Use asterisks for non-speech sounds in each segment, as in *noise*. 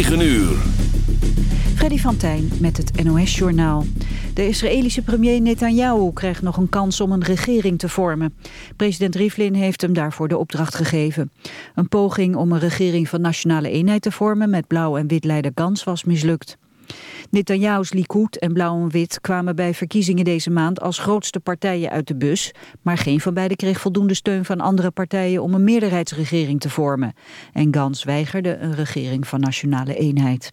9 uur. Freddy van Tijn met het NOS-journaal. De Israëlische premier Netanyahu krijgt nog een kans om een regering te vormen. President Rivlin heeft hem daarvoor de opdracht gegeven. Een poging om een regering van nationale eenheid te vormen... met blauw en wit leider Gans was mislukt. Netanyahu's Likud en Blauw en Wit kwamen bij verkiezingen deze maand als grootste partijen uit de bus, maar geen van beiden kreeg voldoende steun van andere partijen om een meerderheidsregering te vormen. En Gans weigerde een regering van nationale eenheid.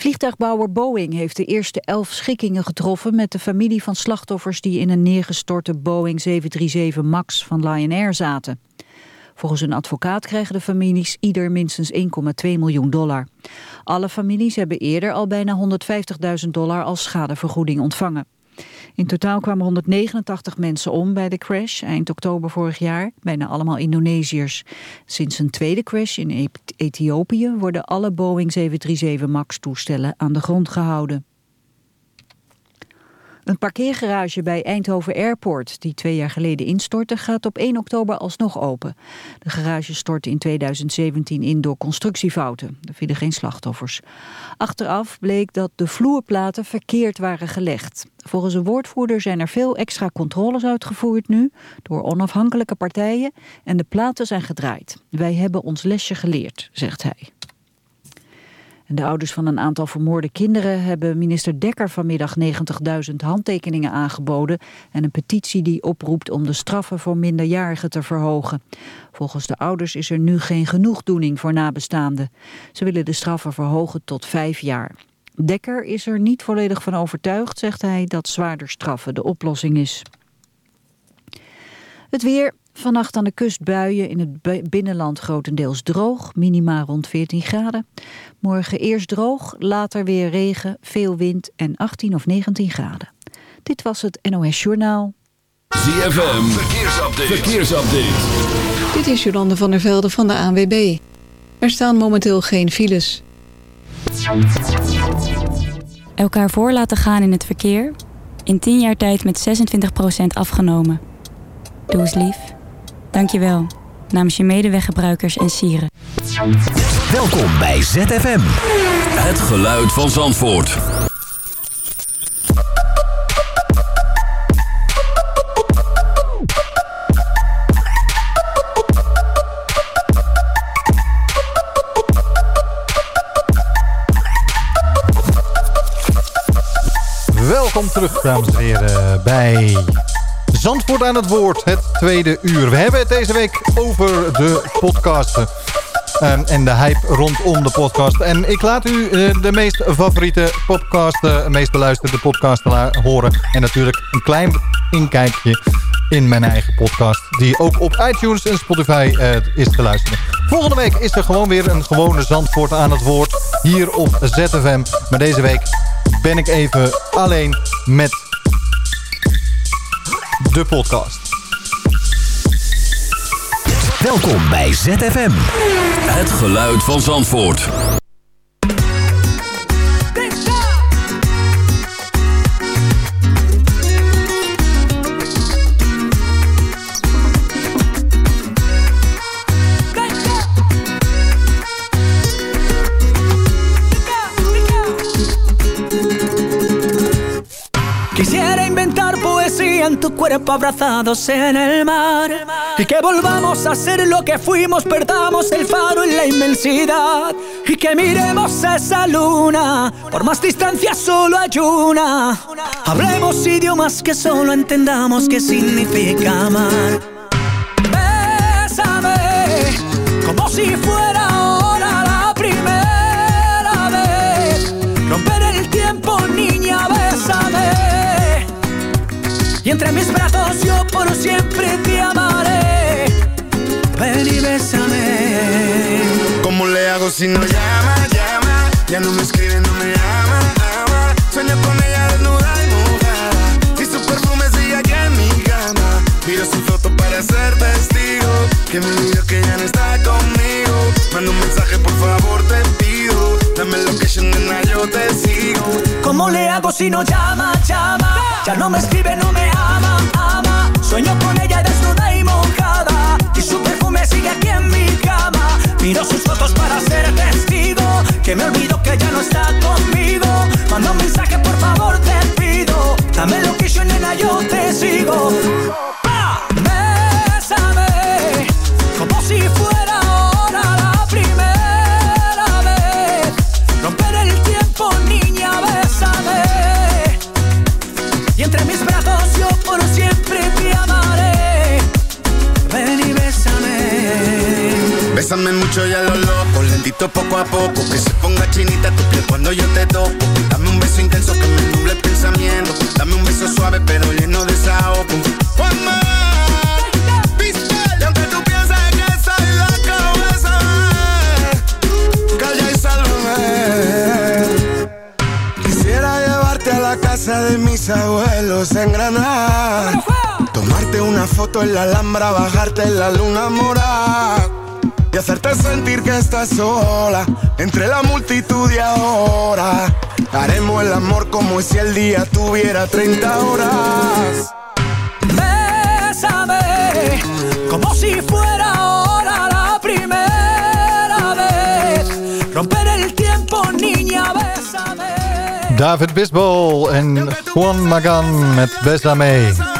Vliegtuigbouwer Boeing heeft de eerste elf schikkingen getroffen met de familie van slachtoffers die in een neergestorte Boeing 737 MAX van Lion Air zaten. Volgens een advocaat krijgen de families ieder minstens 1,2 miljoen dollar. Alle families hebben eerder al bijna 150.000 dollar als schadevergoeding ontvangen. In totaal kwamen 189 mensen om bij de crash eind oktober vorig jaar, bijna allemaal Indonesiërs. Sinds een tweede crash in Ethiopië worden alle Boeing 737 MAX toestellen aan de grond gehouden. Een parkeergarage bij Eindhoven Airport, die twee jaar geleden instortte, gaat op 1 oktober alsnog open. De garage stortte in 2017 in door constructiefouten. Er vielen geen slachtoffers. Achteraf bleek dat de vloerplaten verkeerd waren gelegd. Volgens een woordvoerder zijn er veel extra controles uitgevoerd nu, door onafhankelijke partijen, en de platen zijn gedraaid. Wij hebben ons lesje geleerd, zegt hij de ouders van een aantal vermoorde kinderen hebben minister Dekker vanmiddag 90.000 handtekeningen aangeboden en een petitie die oproept om de straffen voor minderjarigen te verhogen. Volgens de ouders is er nu geen genoegdoening voor nabestaanden. Ze willen de straffen verhogen tot vijf jaar. Dekker is er niet volledig van overtuigd, zegt hij, dat zwaarder straffen de oplossing is. Het weer, Vannacht aan de kust buien, in het binnenland grotendeels droog, minima rond 14 graden. Morgen eerst droog, later weer regen, veel wind en 18 of 19 graden. Dit was het NOS Journaal. ZFM, verkeersupdate. verkeersupdate. Dit is Jolande van der Velde van de ANWB. Er staan momenteel geen files. Elkaar voor laten gaan in het verkeer. In 10 jaar tijd met 26% afgenomen. Doe eens lief. Dankjewel. Namens je medeweggebruikers en sieren. Welkom bij ZFM. Het geluid van Zandvoort. Welkom terug, dames en heren, bij Zandvoort aan het woord, het tweede uur. We hebben het deze week over de podcasten. Um, en de hype rondom de podcast. En ik laat u uh, de meest favoriete podcast, de meest beluisterde podcast horen. En natuurlijk een klein inkijkje in mijn eigen podcast. Die ook op iTunes en Spotify uh, is te luisteren. Volgende week is er gewoon weer een gewone Zandvoort aan het woord. Hier op ZFM. Maar deze week ben ik even alleen met de podcast. Welkom bij ZFM. Het geluid van Zandvoort. Tu cuerpo abrazados en el mar. Y que volvamos a ser lo que fuimos, perdamos el faro en la inmensidad. Y que miremos esa luna, por más distancia solo hay una. Hablemos idiomas que solo entendamos qué significa amar. Y entre mis brazos yo por siempre te amaré. Ven y bésame. ¿Cómo le hago si no llama, llama? Ya no me escribe, no me ama, ama. Sueño con ella desnuda y mojada. Y su perfume sigue aquí en mi cama. Miro su foto para ser testigo. Que me dijo que ya no está conmigo. Manda un mensaje, por favor, te pido. Dame location, nena, yo te sigo. ¿Cómo le hago si no llama, llama? Ya no me escribe, no me ama, ama. Sueño con ella desnuda y mojada. Y su perfume sigue aquí en mi cama. Miro sus fotos para ser testigo. Que me olvido que ya no está conmigo. Manda un mensaje, por favor, te pido. Dame lo que yo, nena, yo te sigo. Bésame mucho y a lo loco, lentito poco a poco Que se ponga chinita tu piel cuando yo te toco. Dame un beso intenso que me nuble el pensamiento. Dame un beso suave pero lleno de desahogo. One more, pistola. Y aunque tú pienses que soy loco, bésame Calla y sálvame. Quisiera llevarte a la casa de mis abuelos en Granada. Tomarte una foto en la Alhambra, bajarte en la luna morada y hacerte sentir que estás sola entre la multitud y ahora. Haremos el amor como si el día tuviera 30 horas. Bésame, como si fuera ahora la primera vez. Romper el tiempo, niña, bésame. David Bisbal en Juan Magan met Besame.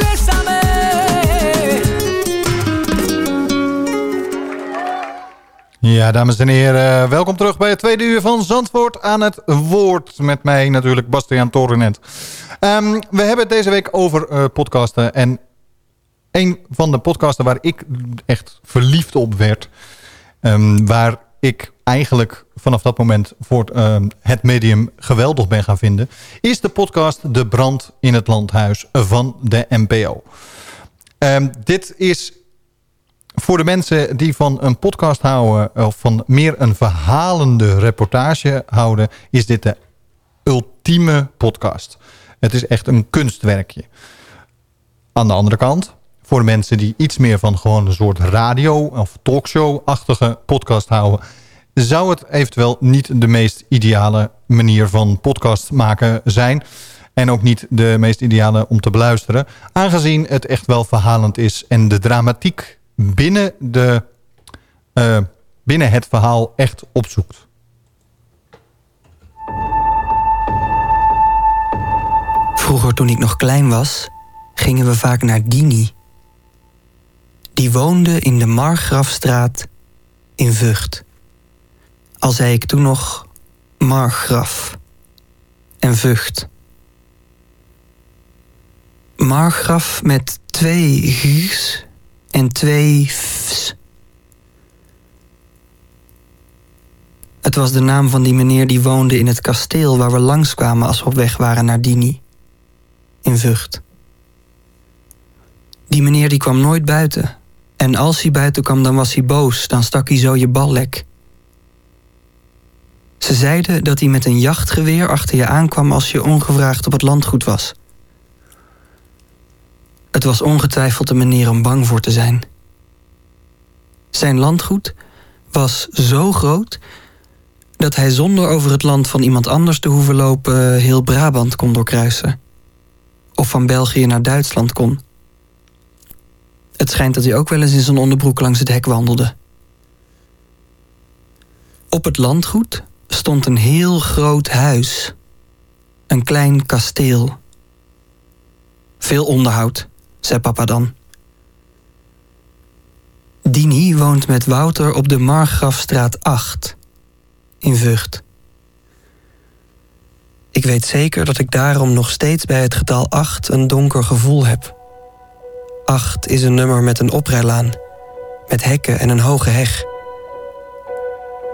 Bésame. Ja, dames en heren, welkom terug bij het tweede uur van Zandvoort aan het woord. Met mij natuurlijk Bastiaan Torenet. Ehm, we hebben het deze week over eh, podcasten. En een van de podcasten waar ik echt verliefd op werd... ehm, waar ik eigenlijk vanaf dat moment voor ehm, het medium geweldig ben gaan vinden... is de podcast De Brand in het Landhuis van de NPO. Dit is voor de mensen die van een podcast houden... of van meer een verhalende reportage houden... is dit de ultieme podcast. Het is echt een kunstwerkje. Aan de andere kant, voor mensen die iets meer van gewoon een soort radio- of talkshow-achtige podcast houden... zou het eventueel niet de meest ideale manier van podcast maken zijn... En ook niet de meest ideale om te beluisteren. Aangezien het echt wel verhalend is. En de dramatiek binnen, de, eh, binnen het verhaal echt opzoekt. Vroeger toen ik nog klein was, gingen we vaak naar Dini. Die woonde in de Margrafstraat in Vught. Al zei ik toen nog Margraf en Vught. Margraf met twee g's en twee f's. Het was de naam van die meneer die woonde in het kasteel waar we langskwamen als we op weg waren naar Dini. In Vught. Die meneer die kwam nooit buiten. En als hij buiten kwam, dan was hij boos. Dan stak hij zo je bal lek. Ze zeiden dat hij met een jachtgeweer achter je aankwam als je ongevraagd op het landgoed was. Het was ongetwijfeld een manier om bang voor te zijn. Zijn landgoed was zo groot dat hij zonder over het land van iemand anders te hoeven lopen heel Brabant kon doorkruisen. Of van België naar Duitsland kon. Het schijnt dat hij ook wel eens in zijn onderbroek langs het hek wandelde. Op het landgoed stond een heel groot huis. Een klein kasteel. Veel onderhoud, zei papa dan. Dini woont met Wouter op de Margrafstraat 8 in Vught. Ik weet zeker dat ik daarom nog steeds bij het getal 8 een donker gevoel heb. 8 is een nummer met een oprijlaan, met hekken en een hoge heg.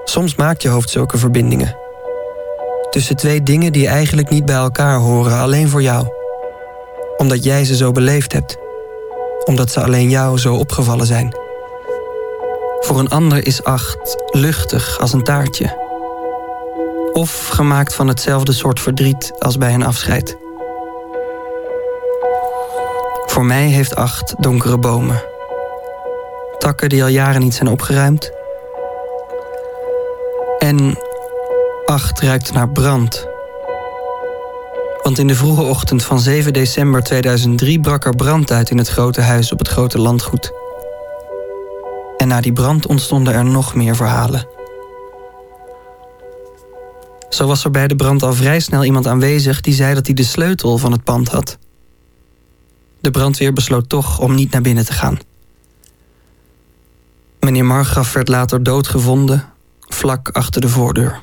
Soms maakt je hoofd zulke verbindingen. Tussen twee dingen die eigenlijk niet bij elkaar horen, alleen voor jou. Omdat jij ze zo beleefd hebt. Omdat ze alleen jou zo opgevallen zijn. Voor een ander is acht luchtig als een taartje. Of gemaakt van hetzelfde soort verdriet als bij een afscheid. Voor mij heeft acht donkere bomen. Takken die al jaren niet zijn opgeruimd. En acht ruikt naar brand. Want in de vroege ochtend van 7 december 2003 brak er brand uit in het grote huis op het grote landgoed. En na die brand ontstonden er nog meer verhalen. Zo was er bij de brand al vrij snel iemand aanwezig die zei dat hij de sleutel van het pand had. De brandweer besloot toch om niet naar binnen te gaan. Meneer Margraf werd later doodgevonden, vlak achter de voordeur.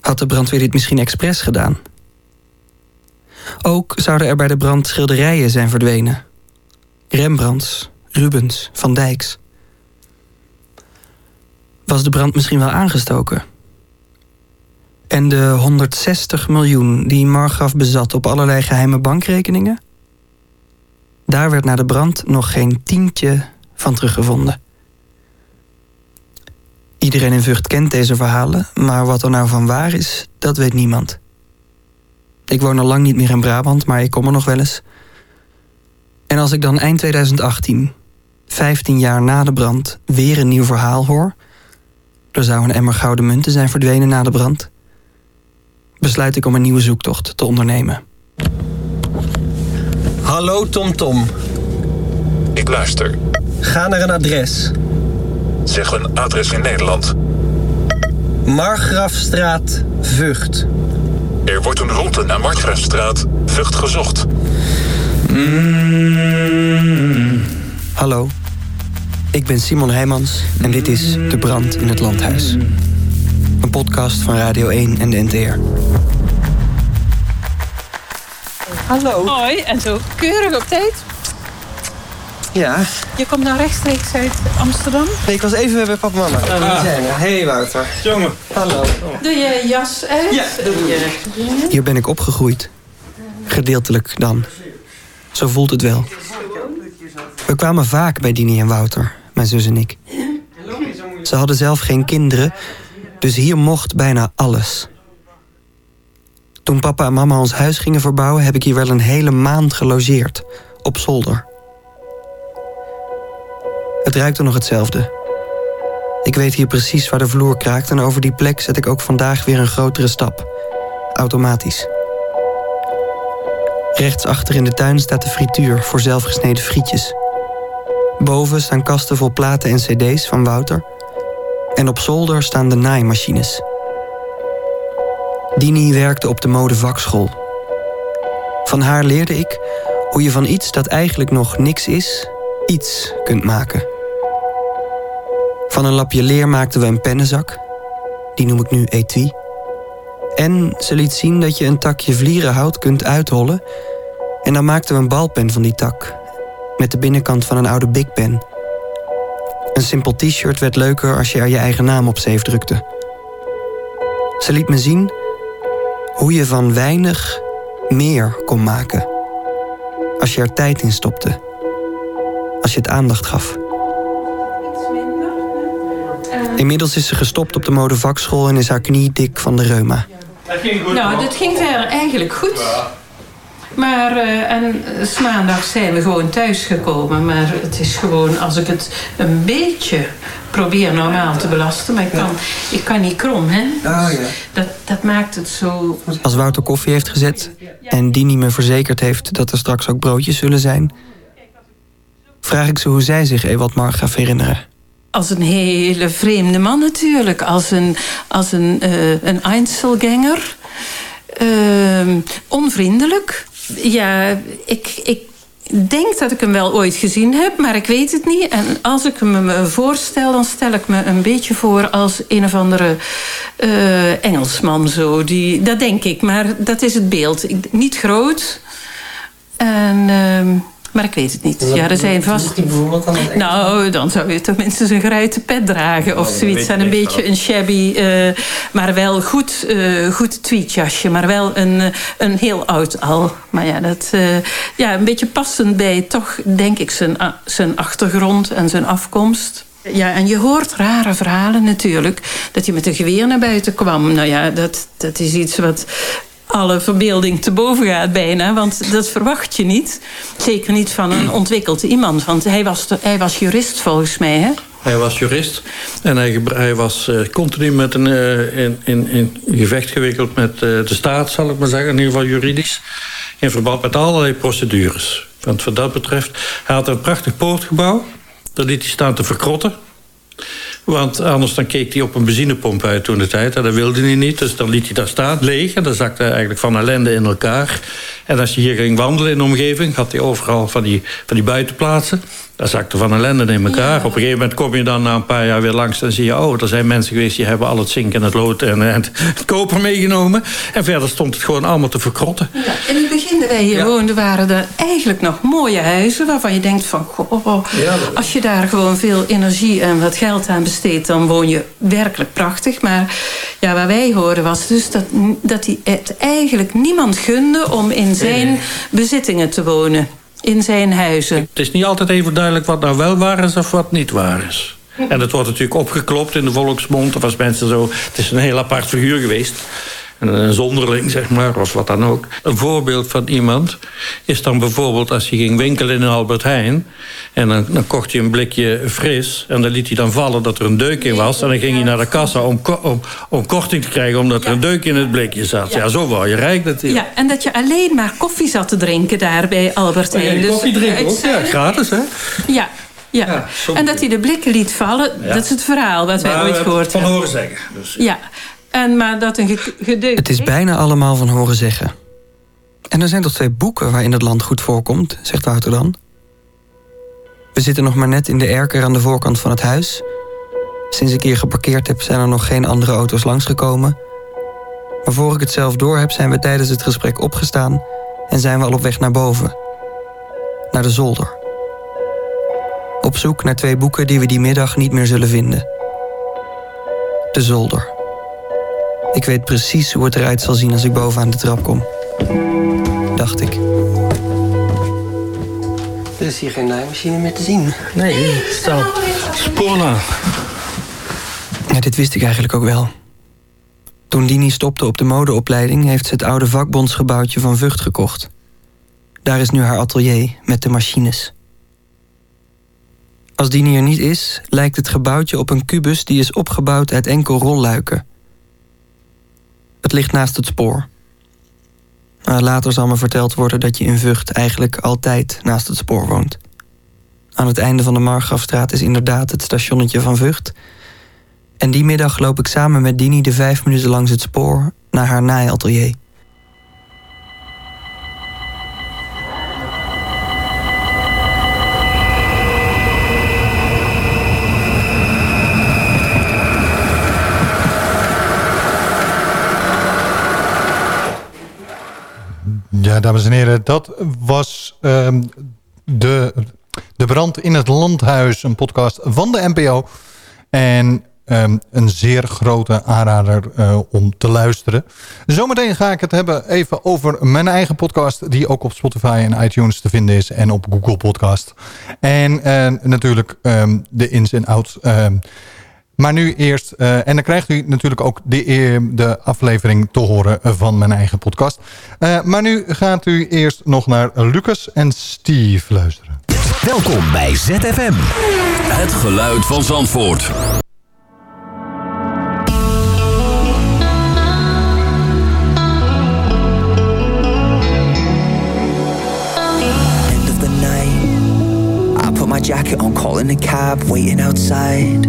Had de brandweer dit misschien expres gedaan? Ook zouden er bij de brand schilderijen zijn verdwenen. Rembrandts, Rubens, Van Dijks. Was de brand misschien wel aangestoken? En de 160 miljoen die Margraf bezat op allerlei geheime bankrekeningen? Daar werd na de brand nog geen tientje van teruggevonden. Iedereen in Vught kent deze verhalen, maar wat er nou van waar is, dat weet niemand. Ik woon al lang niet meer in Brabant, maar ik kom er nog wel eens. En als ik dan eind 2018, 15 jaar na de brand, weer een nieuw verhaal hoor. Er zou een emmer gouden munten zijn verdwenen na de brand. Besluit ik om een nieuwe zoektocht te ondernemen. Hallo TomTom. Tom. Ik luister. Ga naar een adres. Zeg een adres in Nederland. Margrafstraat, Vught. Er wordt een route naar Markgraafstraat, Vught gezocht. Mm. Hallo, ik ben Simon Heijmans en dit is De Brand in het Landhuis. Een podcast van Radio 1 en de NTR. Hallo. Hoi, en zo keurig op tijd. Ja. Je komt nou rechtstreeks uit Amsterdam? Nee, ik was even bij papa en mama. Ah. Hey Wouter. Jongen. Hallo. Doe je jas uit? Ja, doe je. Hier ben ik opgegroeid. Gedeeltelijk dan. Zo voelt het wel. We kwamen vaak bij Dini en Wouter, mijn zus en ik. Ze hadden zelf geen kinderen, dus hier mocht bijna alles. Toen papa en mama ons huis gingen verbouwen, heb ik hier wel een hele maand gelogeerd, op zolder. Het ruikt er nog hetzelfde. Ik weet hier precies waar de vloer kraakt en over die plek zet ik ook vandaag weer een grotere stap. Automatisch. Rechtsachter in de tuin staat de frituur voor zelfgesneden frietjes. Boven staan kasten vol platen en cd's van Wouter. En op zolder staan de naaimachines. Dini werkte op de modevakschool. Van haar leerde ik hoe je van iets dat eigenlijk nog niks is, iets kunt maken. Van een lapje leer maakten we een pennenzak. Die noem ik nu etui. En ze liet zien dat je een takje vlierenhout kunt uithollen. En dan maakten we een balpen van die tak. Met de binnenkant van een oude Big Pen. Een simpel t-shirt werd leuker als je er je eigen naam op zeef drukte. Ze liet me zien hoe je van weinig meer kon maken. Als je er tijd in stopte. Als je het aandacht gaf. Inmiddels is ze gestopt op de modevakschool en is haar knie dik van de reuma. Nou, dat ging verder eigenlijk goed. Maar uh, en s maandag zijn we gewoon thuisgekomen. Maar het is gewoon, als ik het een beetje probeer normaal te belasten... maar ik kan, ik kan niet krom, hè? Oh, ja. dat, dat maakt het zo... Als Wouter koffie heeft gezet en Dini me verzekerd heeft... dat er straks ook broodjes zullen zijn... vraag ik ze hoe zij zich Ewald Marg herinneren als een hele vreemde man natuurlijk. Als een, als een, uh, een Einzelganger. Uh, onvriendelijk. Ja, ik, ik denk dat ik hem wel ooit gezien heb, maar ik weet het niet. En als ik hem me voorstel, dan stel ik me een beetje voor als een of andere uh, Engelsman. Zo. Die, dat denk ik, maar dat is het beeld. niet groot. En... Uh, maar ik weet het niet. Ja, er zijn vast. Nou, dan zou je tenminste een geruite pet dragen of zoiets. En een beetje een shabby, uh, maar wel goed, uh, goed tweetjasje. Maar wel een, eh, een heel oud al. Maar ja, dat, uh, ja, een beetje passend bij toch, denk ik, zijn, zijn achtergrond en zijn afkomst. Ja, en je hoort rare verhalen natuurlijk. Dat hij met een geweer naar buiten kwam. Nou ja, dat, dat is iets wat alle verbeelding te boven gaat bijna. Want dat verwacht je niet. Zeker niet van een ontwikkeld iemand. Want hij was, hij was jurist volgens mij, hè? Hij was jurist en hij, was uh, continu met een, uh, in, in, in, gevecht gewikkeld met uh, de staat, zal ik maar zeggen, in ieder geval juridisch. In verband met allerlei procedures. Want wat dat betreft, hij had een prachtig poortgebouw. Dat liet hij staan te verkrotten. Want anders dan keek hij op een benzinepomp uit toen de tijd. En dat wilde hij niet, dus dan liet hij daar staan, leeg. En dan zakte hij eigenlijk van ellende in elkaar. En als je hier ging wandelen in de omgeving... had hij overal van die, van die buitenplaatsen. Dat zakte van ellende in elkaar. Op een gegeven moment kom je dan na een paar jaar weer langs... en zie je, oh, er zijn mensen geweest... die hebben al het zink en het lood en, en het koper meegenomen. En verder stond het gewoon allemaal te verkrotten. Ja, in het begin dat wij hier ja. woonden... waren er eigenlijk nog mooie huizen... waarvan je denkt van, goh, ja, als je daar gewoon veel energie en wat geld aan besteedt... dan woon je werkelijk prachtig. Maar ja, waar wij horen was dus dat, dat hij het eigenlijk niemand gunde... om in zijn bezittingen te wonen in zijn huizen. Het is niet altijd even duidelijk wat nou wel waar is of wat niet waar is. En dat wordt natuurlijk opgeklopt in de volksmond. Of als mensen zo... Het is een heel apart figuur geweest. Een zonderling, zeg maar, of wat dan ook. Een voorbeeld van iemand is dan bijvoorbeeld... als hij ging winkelen in Albert Heijn... en dan, dan kocht hij een blikje fris... en dan liet hij dan vallen dat er een deuk in was... en dan ging hij naar de kassa om, om, om korting te krijgen... omdat er een deuk in het blikje zat. Ja, zo word je rijk natuurlijk. Ja, en dat je alleen maar koffie zat te drinken daar bij Albert Heijn. Ja, dus koffie drinken ook, ja, gratis, hè? Ja, ja. ja en dat hij de blikken liet vallen, ja. dat is het verhaal wat wij nou, ooit gehoord hebben. Van horen zeggen. Dus. Ja, en maar dat een gedeukt... Het is bijna allemaal van horen zeggen. En er zijn toch twee boeken waarin het land goed voorkomt, zegt Wouter dan. We zitten nog maar net in de erker aan de voorkant van het huis. Sinds ik hier geparkeerd heb, zijn er nog geen andere auto's langsgekomen. Maar voor ik het zelf door heb, zijn we tijdens het gesprek opgestaan... en zijn we al op weg naar boven. Naar de zolder. Op zoek naar twee boeken die we die middag niet meer zullen vinden. De zolder. Ik weet precies hoe het eruit zal zien als ik bovenaan de trap kom. Dacht ik. Er is hier geen naaimachine meer te zien. Nee, er staat sporen. Ja, dit wist ik eigenlijk ook wel. Toen Dini stopte op de modeopleiding... heeft ze het oude vakbondsgebouwtje van Vught gekocht. Daar is nu haar atelier met de machines. Als Dini er niet is, lijkt het gebouwtje op een kubus... die is opgebouwd uit enkel rolluiken... Het ligt naast het spoor. Later zal me verteld worden dat je in Vught eigenlijk altijd naast het spoor woont. Aan het einde van de Margrafstraat is inderdaad het stationnetje van Vught. En die middag loop ik samen met Dini de vijf minuten langs het spoor naar haar naaiatelier. Ja, dames en heren, dat was um, de, de brand in het landhuis. Een podcast van de NPO. En um, een zeer grote aanrader uh, om te luisteren. Zometeen ga ik het hebben even over mijn eigen podcast... die ook op Spotify en iTunes te vinden is. En op Google Podcast. En uh, natuurlijk um, de ins en outs... Maar nu eerst, uh, en dan krijgt u natuurlijk ook de, de aflevering te horen van mijn eigen podcast. Uh, maar nu gaat u eerst nog naar Lucas en Steve luisteren. Welkom bij ZFM. Het geluid van Zandvoort. End of the night. I put my jacket on, calling a cab, waiting outside.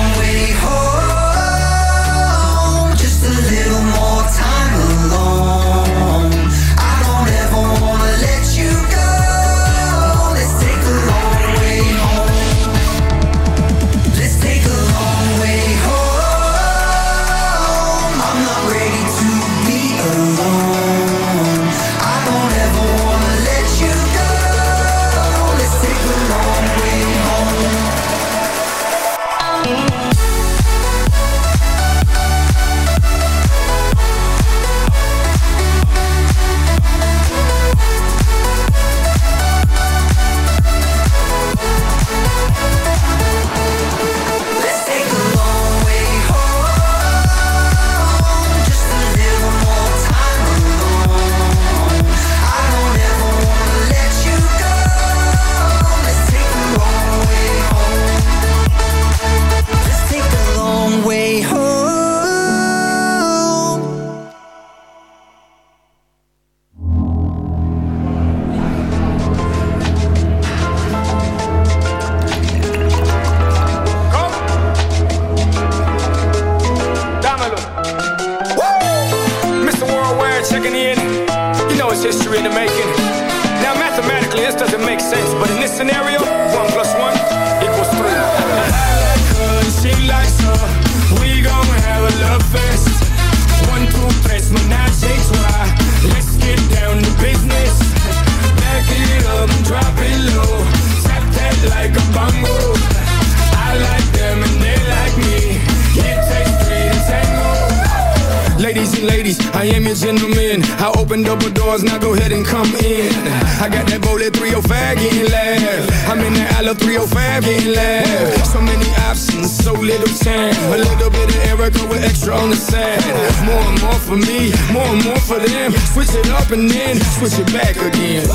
That Isla 305 getting left. So many options, so little time. A little bit of Erica with extra on the side. More and more for me, more and more for them. Switch it up and then switch it back again.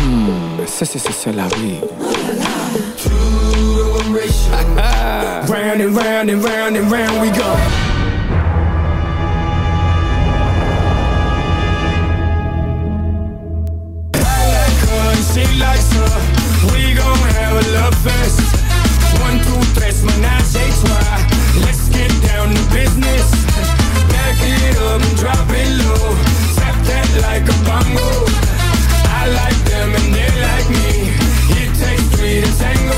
Mm, c'est, c'est, c'est la vie. round and round and round and round we go. A love fest. One, two, tres, menage a trois. Let's get down to business. Back it up and drop it low. Tap that like a bongo. I like them and they like me. It takes three to tango.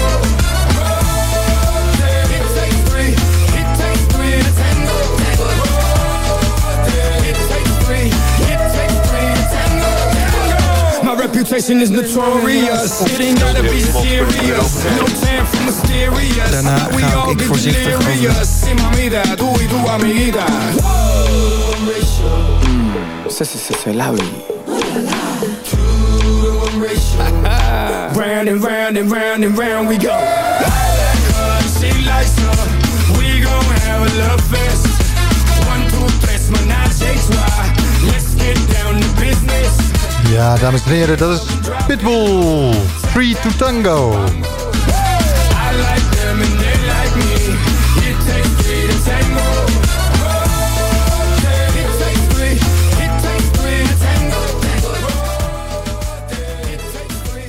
My reputation is notorious. It ain't gotta be serious. No time for mysterious. Daarna We ga all ik get voorzichtig over. delirious. Sin mamita, tú y tu amiguita. Se, se, se, se la vi. round and round and round and round we go. Cause she likes her. We gon' have a love fest. One, two, tres, menage a trois. Let's get down to business. Ja, dames en heren, dat is Pitbull. Free to Tango.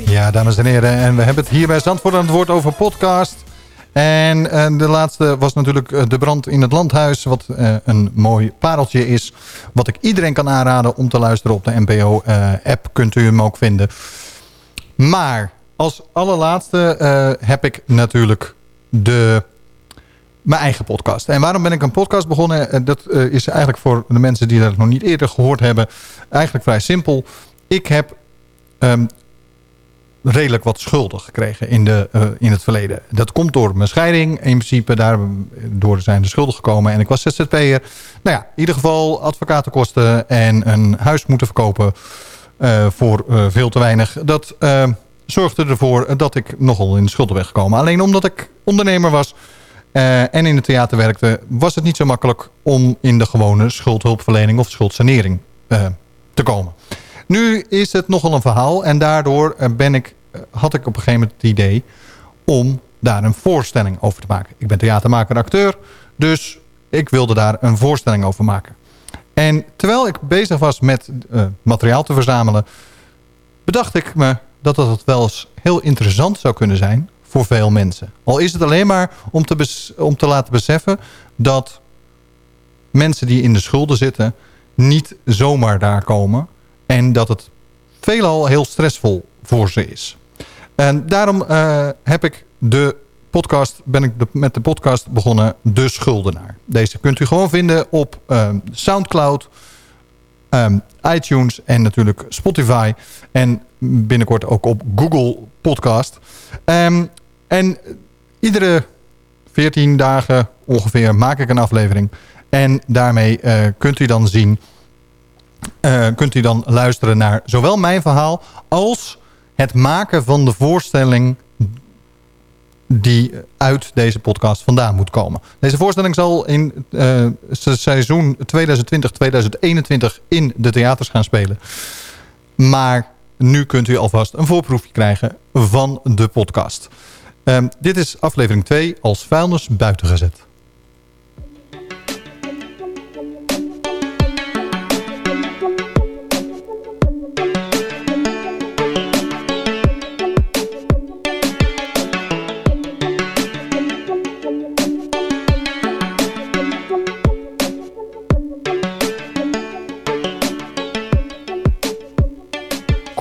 Ja, dames en heren, en we hebben het hier bij Zandvoort aan het woord over podcast. En eh, de laatste was natuurlijk eh, de brand in het landhuis. Wat eh, een mooi pareltje is. Wat ik iedereen kan aanraden om te luisteren op de NPO-app. kunt u hem ook vinden. Maar als allerlaatste heb ik natuurlijk de, mijn eigen podcast. En waarom ben ik een podcast begonnen? Dat is eigenlijk voor de mensen die dat nog niet eerder gehoord hebben. Eigenlijk vrij simpel. Ik heb ehm, redelijk wat schulden gekregen in, de, eh, in het verleden. Dat komt door mijn scheiding. In principe daardoor zijn de schulden gekomen. En ik was ZZP'er. Nou ja, in ieder geval advocatenkosten en een huis moeten verkopen eh, voor eh, veel te weinig. Dat zorgde ervoor dat ik nogal in de schulden ben gekomen. Alleen omdat ik ondernemer was en in het theater werkte... was het niet zo makkelijk om in de gewone schuldhulpverlening of schuldsanering te komen. Nu is het nogal een verhaal en daardoor eh, ben ik, eh, had ik op een gegeven moment het idee om daar een voorstelling over te maken. Ik ben theatermaker en acteur, dus ik wilde daar een voorstelling over maken. En terwijl ik bezig was met uh, materiaal te verzamelen... bedacht ik me dat het wel eens heel interessant zou kunnen zijn voor veel mensen. Al is het alleen maar om te, om te laten beseffen dat mensen die in de schulden zitten... niet zomaar daar komen. En dat het veelal heel stressvol voor ze is. En daarom uh, heb ik de podcast, ben ik met de podcast begonnen De Schuldenaar. Deze kunt u gewoon vinden op uh, Soundcloud, um, iTunes en natuurlijk Spotify. En binnenkort ook op Google Podcast. Um, en iedere 14 dagen ongeveer maak ik een aflevering. En daarmee uh, kunt u dan zien... Uh, kunt u dan luisteren naar zowel mijn verhaal... als het maken van de voorstelling die uit deze podcast vandaan moet komen. Deze voorstelling zal in uh, seizoen 2020-2021 in de theaters gaan spelen. Maar nu kunt u alvast een voorproefje krijgen van de podcast. Um, dit is aflevering 2 als vuilnis buiten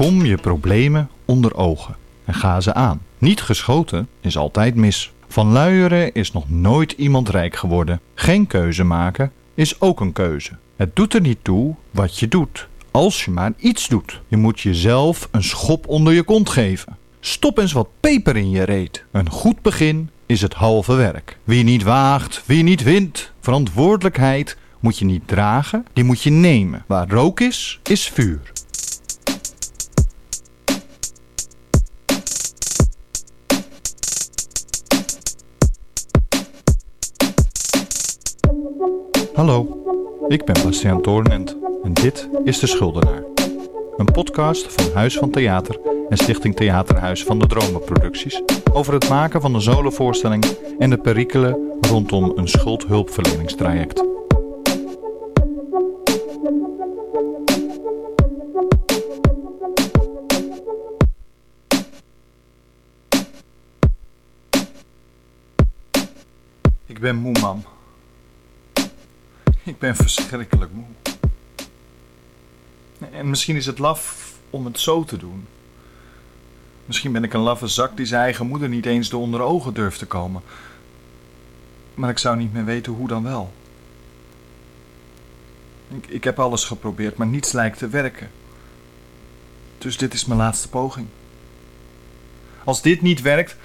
Kom je problemen onder ogen en ga ze aan. Niet geschoten is altijd mis. Van luieren is nog nooit iemand rijk geworden. Geen keuze maken is ook een keuze. Het doet er niet toe wat je doet, als je maar iets doet. Je moet jezelf een schop onder je kont geven. Stop eens wat peper in je reet. Een goed begin is het halve werk. Wie niet waagt, wie niet wint. Verantwoordelijkheid moet je niet dragen, die moet je nemen. Waar rook is, is vuur. Hallo, ik ben Bastiaan Toornent en dit is De Schuldenaar. Een podcast van Huis van Theater en Stichting Theaterhuis van de Dromen Producties over het maken van een solovoorstelling en de perikelen rondom een schuldhulpverleningstraject. Ik ben moe, mam. Ik ben verschrikkelijk moe. En misschien is het laf om het zo te doen. Misschien ben ik een laffe zak die zijn eigen moeder niet eens door onder ogen durft te komen. Maar ik zou niet meer weten hoe dan wel. Ik, ik heb alles geprobeerd, maar niets lijkt te werken. Dus dit is mijn laatste poging. Als dit niet werkt,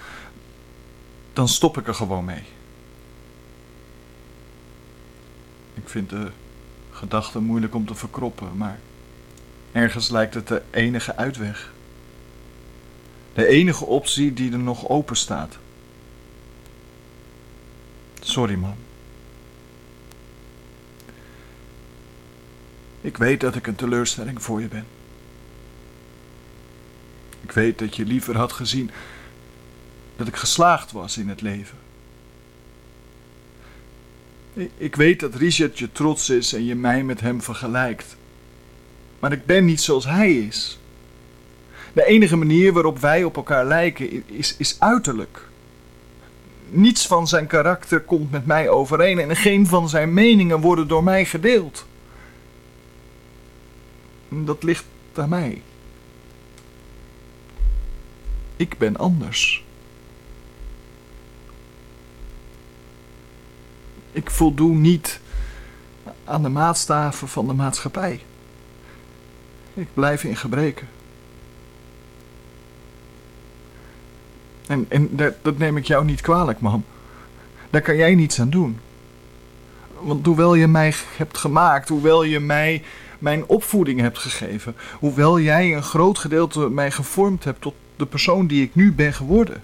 dan stop ik er gewoon mee. Ik vind de gedachte moeilijk om te verkroppen, maar ergens lijkt het de enige uitweg. De enige optie die er nog open staat. Sorry, man. Ik weet dat ik een teleurstelling voor je ben. Ik weet dat je liever had gezien dat ik geslaagd was in het leven. Ik weet dat Richard je trots is en je mij met hem vergelijkt. Maar ik ben niet zoals hij is. De enige manier waarop wij op elkaar lijken is, is uiterlijk. Niets van zijn karakter komt met mij overeen en geen van zijn meningen worden door mij gedeeld. Dat ligt aan mij. Ik ben anders. Ik voldoe niet aan de maatstaven van de maatschappij. Ik blijf in gebreken. En, en dat, dat neem ik jou niet kwalijk, man. Daar kan jij niets aan doen. Want hoewel je mij hebt gemaakt, hoewel je mij mijn opvoeding hebt gegeven, hoewel jij een groot gedeelte mij gevormd hebt tot de persoon die ik nu ben geworden,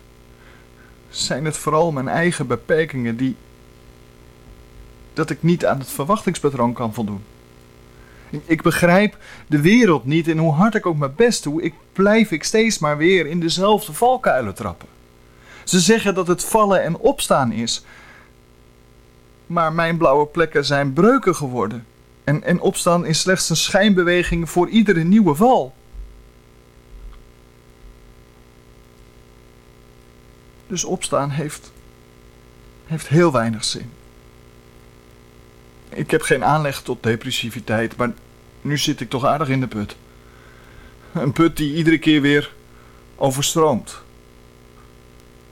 zijn het vooral mijn eigen beperkingen die dat ik niet aan het verwachtingspatroon kan voldoen. Ik begrijp de wereld niet en hoe hard ik ook mijn best doe, ik blijf ik steeds maar weer in dezelfde valkuilen trappen. Ze zeggen dat het vallen en opstaan is. Maar mijn blauwe plekken zijn breuken geworden. En, en opstaan is slechts een schijnbeweging voor iedere nieuwe val. Dus opstaan heeft, heeft heel weinig zin. Ik heb geen aanleg tot depressiviteit, maar nu zit ik toch aardig in de put. Een put die iedere keer weer overstroomt.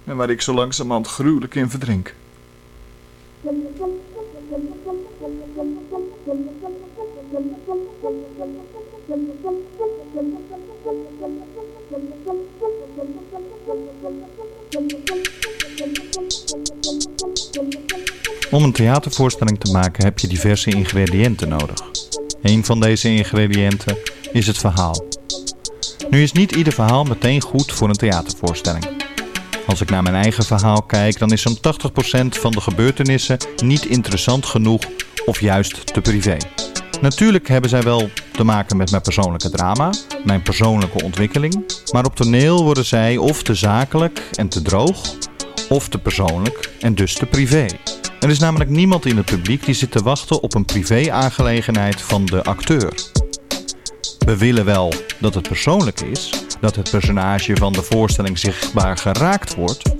En waar ik zo langzamerhand gruwelijk in verdrink. Om een theatervoorstelling te maken heb je diverse ingrediënten nodig. Een van deze ingrediënten is het verhaal. Nu is niet ieder verhaal meteen goed voor een theatervoorstelling. Als ik naar mijn eigen verhaal kijk, dan is zo'n 80% van de gebeurtenissen niet interessant genoeg of juist te privé. Natuurlijk hebben zij wel te maken met mijn persoonlijke drama, mijn persoonlijke ontwikkeling, maar op toneel worden zij of te zakelijk en te droog, of te persoonlijk en dus te privé. Er is namelijk niemand in het publiek die zit te wachten op een privé-aangelegenheid van de acteur. We willen wel dat het persoonlijk is, dat het personage van de voorstelling zichtbaar geraakt wordt,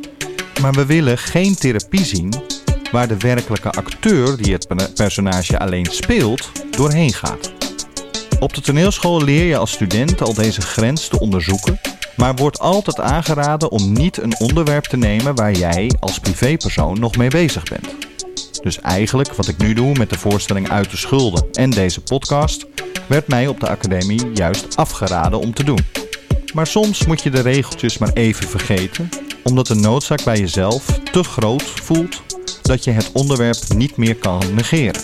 maar we willen geen therapie zien waar de werkelijke acteur die het personage alleen speelt doorheen gaat. Op de toneelschool leer je als student al deze grens te onderzoeken, maar wordt altijd aangeraden om niet een onderwerp te nemen waar jij als privépersoon nog mee bezig bent. Dus eigenlijk wat ik nu doe met de voorstelling Uit de Schulden en deze podcast, werd mij op de academie juist afgeraden om te doen. Maar soms moet je de regeltjes maar even vergeten, omdat de noodzaak bij jezelf te groot voelt dat je het onderwerp niet meer kan negeren.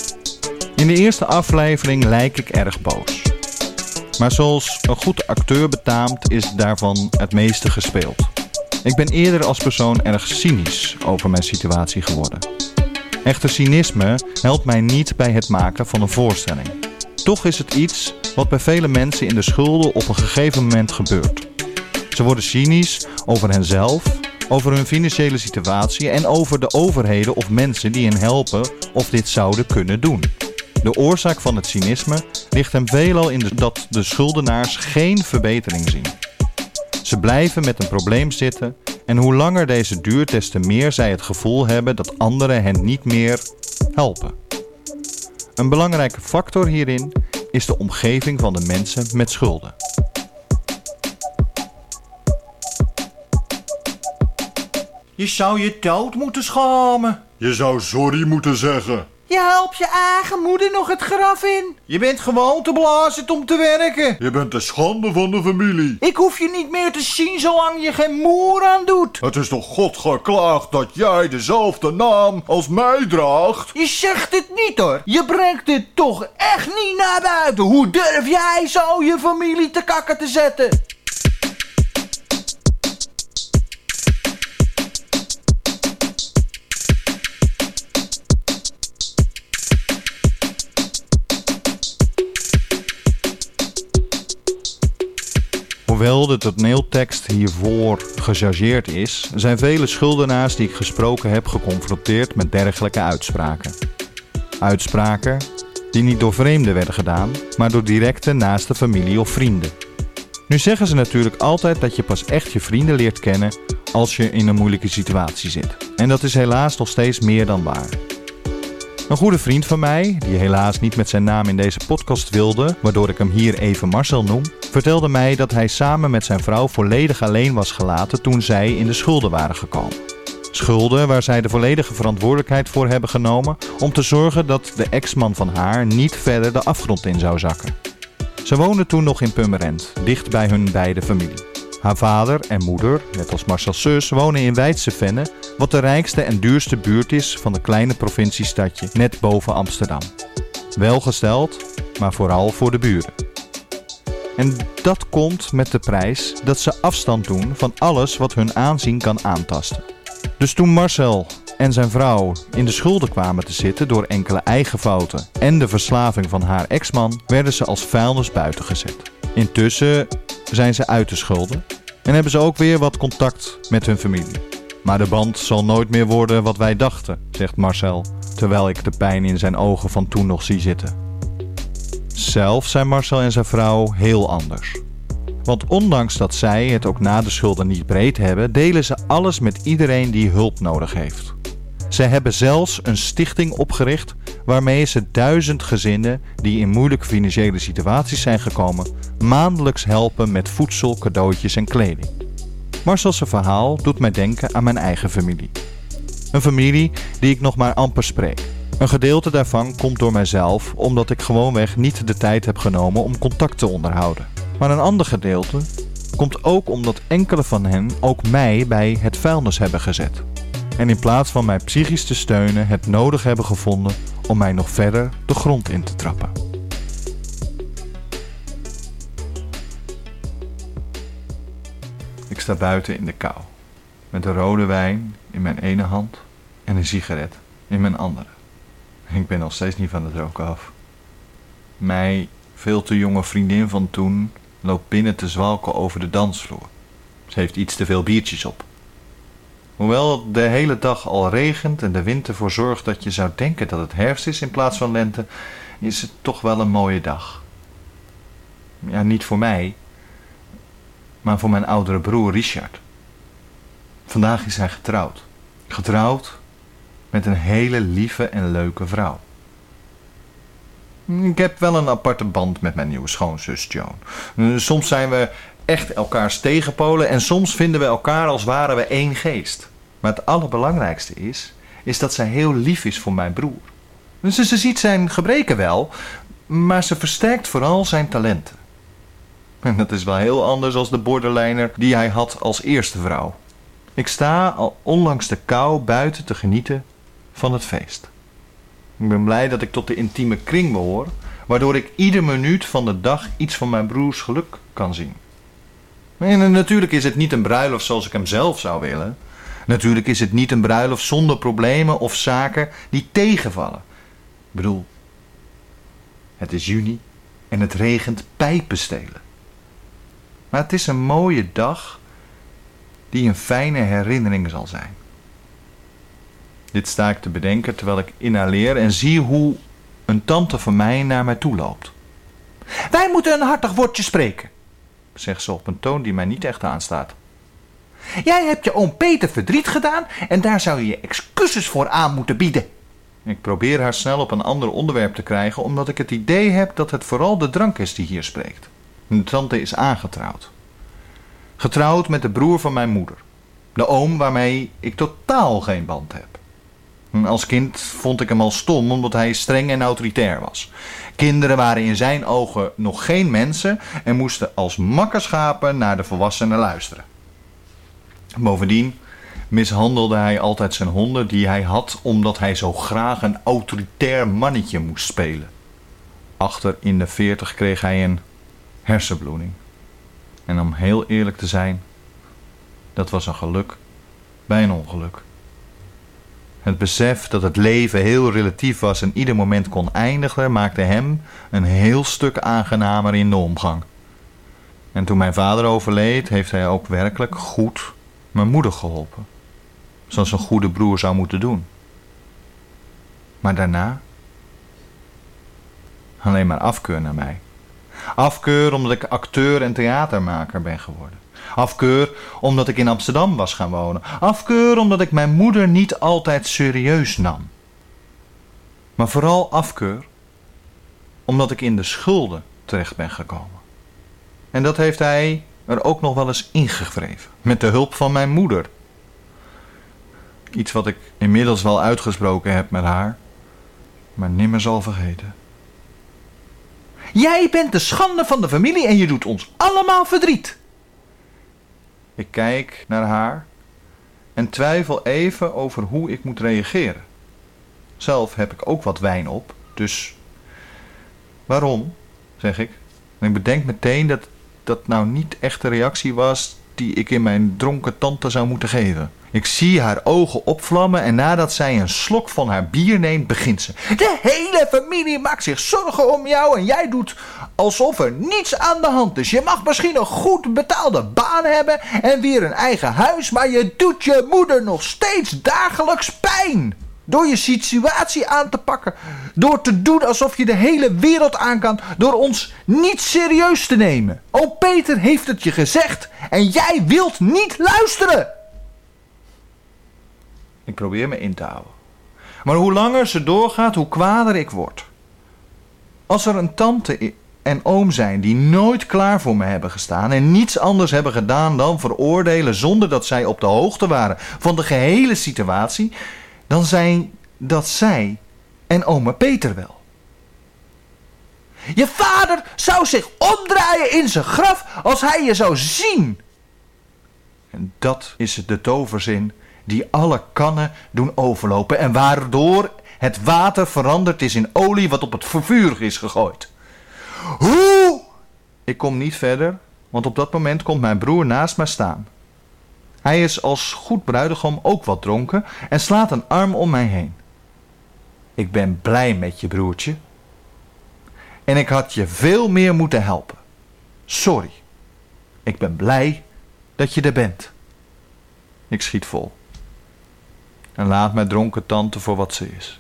In de eerste aflevering lijk ik erg boos. Maar zoals een goed acteur betaamt, is daarvan het meeste gespeeld. Ik ben eerder als persoon erg cynisch over mijn situatie geworden. Echter cynisme helpt mij niet bij het maken van een voorstelling. Toch is het iets wat bij vele mensen in de schulden op een gegeven moment gebeurt. Ze worden cynisch over henzelf, over hun financiële situatie en over de overheden of mensen die hen helpen of dit zouden kunnen doen. De oorzaak van het cynisme ligt hem veelal in dat de schuldenaars geen verbetering zien. Ze blijven met een probleem zitten en hoe langer deze duurt, des te meer zij het gevoel hebben dat anderen hen niet meer helpen. Een belangrijke factor hierin is de omgeving van de mensen met schulden. Je zou je dood moeten schamen. Je zou sorry moeten zeggen. Je helpt je eigen moeder nog het graf in. Je bent gewoon te blazen om te werken. Je bent de schande van de familie. Ik hoef je niet meer te zien zolang je geen moer aan doet. Het is toch God geklaagd dat jij dezelfde naam als mij draagt? Je zegt het niet hoor. Je brengt het toch echt niet naar buiten. Hoe durf jij zo je familie te kakken te zetten? Hoewel de toneeltekst hiervoor gechargeerd is, zijn vele schuldenaars die ik gesproken heb geconfronteerd met dergelijke uitspraken. Uitspraken die niet door vreemden werden gedaan, maar door directe naaste familie of vrienden. Nu zeggen ze natuurlijk altijd dat je pas echt je vrienden leert kennen als je in een moeilijke situatie zit. En dat is helaas nog steeds meer dan waar. Een goede vriend van mij, die helaas niet met zijn naam in deze podcast wilde, waardoor ik hem hier even Marcel noem, vertelde mij dat hij samen met zijn vrouw volledig alleen was gelaten toen zij in de schulden waren gekomen. Schulden waar zij de volledige verantwoordelijkheid voor hebben genomen om te zorgen dat de ex-man van haar niet verder de afgrond in zou zakken. Ze woonden toen nog in Purmerend, dicht bij hun beide familie. Haar vader en moeder, net als Marcel's zus, wonen in Weidse Venne, wat de rijkste en duurste buurt is van de kleine provinciestadje net boven Amsterdam. Welgesteld, maar vooral voor de buren. En dat komt met de prijs dat ze afstand doen van alles wat hun aanzien kan aantasten. Dus toen Marcel en zijn vrouw in de schulden kwamen te zitten door enkele eigen fouten en de verslaving van haar ex-man, werden ze als vuilnis buiten gezet. Intussen zijn ze uit de schulden en hebben ze ook weer wat contact met hun familie. Maar de band zal nooit meer worden wat wij dachten, zegt Marcel, terwijl ik de pijn in zijn ogen van toen nog zie zitten. Zelf zijn Marcel en zijn vrouw heel anders. Want ondanks dat zij het ook na de schulden niet breed hebben, delen ze alles met iedereen die hulp nodig heeft. Ze hebben zelfs een stichting opgericht waarmee ze duizend gezinnen die in moeilijke financiële situaties zijn gekomen, maandelijks helpen met voedsel, cadeautjes en kleding. Marcel's verhaal doet mij denken aan mijn eigen familie. Een familie die ik nog maar amper spreek. Een gedeelte daarvan komt door mijzelf omdat ik gewoonweg niet de tijd heb genomen om contact te onderhouden. Maar een ander gedeelte komt ook omdat enkele van hen ook mij bij het vuilnis hebben gezet. En in plaats van mij psychisch te steunen, het nodig hebben gevonden om mij nog verder de grond in te trappen. Ik sta buiten in de kou, met een rode wijn in mijn ene hand en een sigaret in mijn andere. Ik ben nog steeds niet van het roken af. Mijn veel te jonge vriendin van toen loopt binnen te zwalken over de dansvloer. Ze heeft iets te veel biertjes op. Hoewel het de hele dag al regent en de wind ervoor zorgt dat je zou denken dat het herfst is in plaats van lente, is het toch wel een mooie dag. Ja, niet voor mij, maar voor mijn oudere broer Richard. Vandaag is hij getrouwd. Getrouwd met een hele lieve en leuke vrouw. Ik heb wel een aparte band met mijn nieuwe schoonzus Joan. Soms zijn we echt elkaars tegenpolen en soms vinden we elkaar als waren we één geest. Maar het allerbelangrijkste is, is dat zij heel lief is voor mijn broer. Ze, ze ziet zijn gebreken wel, maar ze versterkt vooral zijn talenten. En dat is wel heel anders dan de borderliner die hij had als eerste vrouw. Ik sta al onlangs de kou buiten te genieten van het feest. Ik ben blij dat ik tot de intieme kring behoor, waardoor ik ieder minuut van de dag iets van mijn broers geluk kan zien. En natuurlijk is het niet een bruiloft zoals ik hem zelf zou willen. Natuurlijk is het niet een bruiloft zonder problemen of zaken die tegenvallen. Ik bedoel, het is juni en het regent pijpenstelen. Maar het is een mooie dag die een fijne herinnering zal zijn. Dit sta ik te bedenken terwijl ik inhaleer en zie hoe een tante van mij naar mij toe loopt. Wij moeten een hartig woordje spreken, zegt ze op een toon die mij niet echt aanstaat. Jij hebt je oom Peter verdriet gedaan en daar zou je je excuses voor aan moeten bieden. Ik probeer haar snel op een ander onderwerp te krijgen, omdat ik het idee heb dat het vooral de drank is die hier spreekt. De tante is aangetrouwd. Getrouwd met de broer van mijn moeder. De oom waarmee ik totaal geen band heb. Als kind vond ik hem al stom omdat hij streng en autoritair was. Kinderen waren in zijn ogen nog geen mensen en moesten als makkerschapen naar de volwassenen luisteren. Bovendien mishandelde hij altijd zijn honden die hij had omdat hij zo graag een autoritair mannetje moest spelen. Achter in de veertig kreeg hij een hersenbloeding. En om heel eerlijk te zijn, dat was een geluk bij een ongeluk. Het besef dat het leven heel relatief was en ieder moment kon eindigen, maakte hem een heel stuk aangenamer in de omgang. En toen mijn vader overleed, heeft hij ook werkelijk goed mijn moeder geholpen. Zoals een goede broer zou moeten doen. Maar daarna alleen maar afkeur naar mij. Afkeur omdat ik acteur en theatermaker ben geworden. Afkeur omdat ik in Amsterdam was gaan wonen. Afkeur omdat ik mijn moeder niet altijd serieus nam. Maar vooral afkeur omdat ik in de schulden terecht ben gekomen. En dat heeft hij er ook nog wel eens ingewreven. Met de hulp van mijn moeder. Iets wat ik inmiddels wel uitgesproken heb met haar, maar nimmer zal vergeten. Jij bent de schande van de familie en je doet ons allemaal verdriet. Ik kijk naar haar en twijfel even over hoe ik moet reageren. Zelf heb ik ook wat wijn op, dus waarom, zeg ik. En ik bedenk meteen dat dat nou niet echt de reactie was die ik in mijn dronken tante zou moeten geven. Ik zie haar ogen opvlammen en nadat zij een slok van haar bier neemt, begint ze. De hele familie maakt zich zorgen om jou en jij doet alsof er niets aan de hand is. Je mag misschien een goed betaalde baan hebben en weer een eigen huis, maar je doet je moeder nog steeds dagelijks pijn. Door je situatie aan te pakken. Door te doen alsof je de hele wereld aan kan. Door ons niet serieus te nemen. Oh, Peter heeft het je gezegd. En jij wilt niet luisteren. Ik probeer me in te houden. Maar hoe langer ze doorgaat, hoe kwader ik word. Als er een tante en oom zijn die nooit klaar voor me hebben gestaan en niets anders hebben gedaan dan veroordelen zonder dat zij op de hoogte waren van de gehele situatie, dan zijn dat zij en oma Peter wel. Je vader zou zich omdraaien in zijn graf als hij je zou zien. En dat is de toverzin die alle kannen doen overlopen en waardoor het water veranderd is in olie wat op het vervuur is gegooid. Hoe? Ik kom niet verder, want op dat moment komt mijn broer naast mij staan. Hij is als goed bruidegom ook wat dronken en slaat een arm om mij heen. Ik ben blij met je broertje. En ik had je veel meer moeten helpen. Sorry. Ik ben blij dat je er bent. Ik schiet vol. En laat mijn dronken tante voor wat ze is.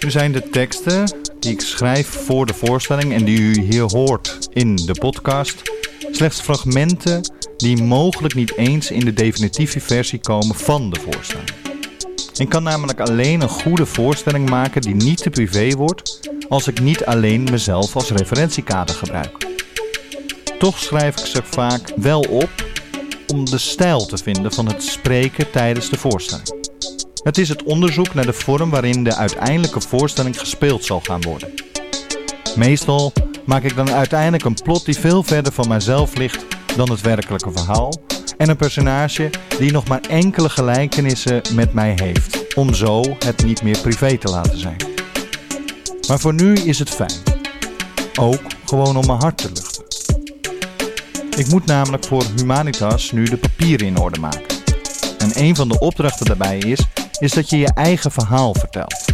Nu zijn de teksten die ik schrijf voor de voorstelling en die u hier hoort in de podcast slechts fragmenten die mogelijk niet eens in de definitieve versie komen van de voorstelling. Ik kan namelijk alleen een goede voorstelling maken die niet te privé wordt als ik niet alleen mezelf als referentiekader gebruik. Toch schrijf ik ze vaak wel op om de stijl te vinden van het spreken tijdens de voorstelling. Het is het onderzoek naar de vorm waarin de uiteindelijke voorstelling gespeeld zal gaan worden. Meestal maak ik dan uiteindelijk een plot die veel verder van mijzelf ligt dan het werkelijke verhaal en een personage die nog maar enkele gelijkenissen met mij heeft, om zo het niet meer privé te laten zijn. Maar voor nu is het fijn. Ook gewoon om mijn hart te luchten. Ik moet namelijk voor Humanitas nu de papieren in orde maken. En een van de opdrachten daarbij is is dat je je eigen verhaal vertelt.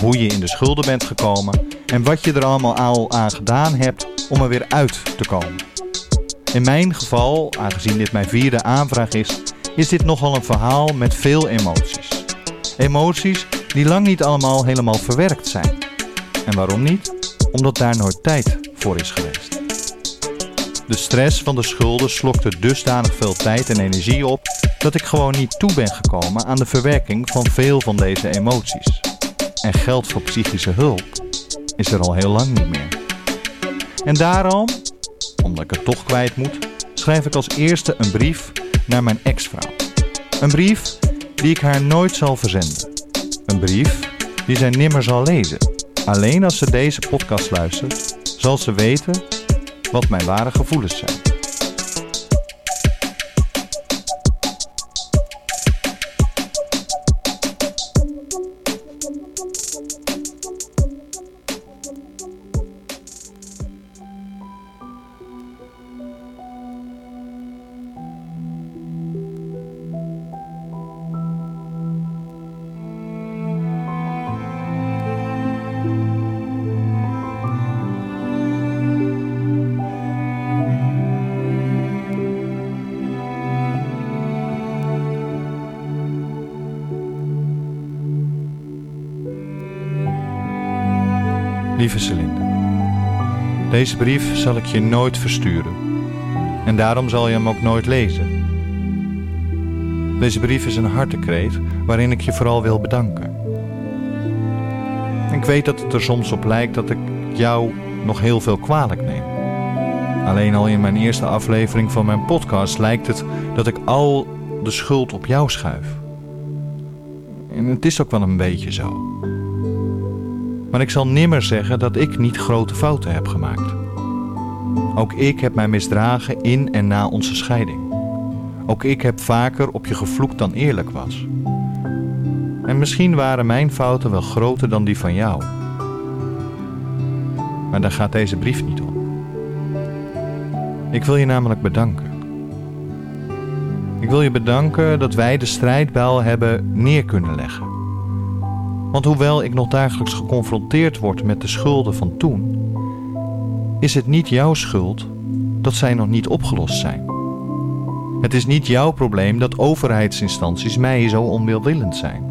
Hoe je in de schulden bent gekomen en wat je er allemaal al aan gedaan hebt om er weer uit te komen. In mijn geval, aangezien dit mijn vierde aanvraag is, is dit nogal een verhaal met veel emoties. Emoties die lang niet allemaal helemaal verwerkt zijn. En waarom niet? Omdat daar nooit tijd voor is geweest. De stress van de schulden slokte dusdanig veel tijd en energie op dat ik gewoon niet toe ben gekomen aan de verwerking van veel van deze emoties. En geld voor psychische hulp is er al heel lang niet meer. En daarom, omdat ik het toch kwijt moet, schrijf ik als eerste een brief naar mijn ex-vrouw. Een brief die ik haar nooit zal verzenden. Een brief die zij nimmer zal lezen. Alleen als ze deze podcast luistert, zal ze weten wat mijn ware gevoelens zijn. Deze brief zal ik je nooit versturen. En daarom zal je hem ook nooit lezen. Deze brief is een hartekreet waarin ik je vooral wil bedanken. Ik weet dat het er soms op lijkt dat ik jou nog heel veel kwalijk neem. Alleen al in mijn eerste aflevering van mijn podcast lijkt het dat ik al de schuld op jou schuif. En het is ook wel een beetje zo. Maar ik zal nimmer zeggen dat ik niet grote fouten heb gemaakt. Ook ik heb mij misdragen in en na onze scheiding. Ook ik heb vaker op je gevloekt dan eerlijk was. En misschien waren mijn fouten wel groter dan die van jou. Maar daar gaat deze brief niet om. Ik wil je namelijk bedanken. Ik wil je bedanken dat wij de strijdbijl hebben neer kunnen leggen. Want hoewel ik nog dagelijks geconfronteerd word met de schulden van toen, is het niet jouw schuld dat zij nog niet opgelost zijn. Het is niet jouw probleem dat overheidsinstanties mij zo onwilwillend zijn.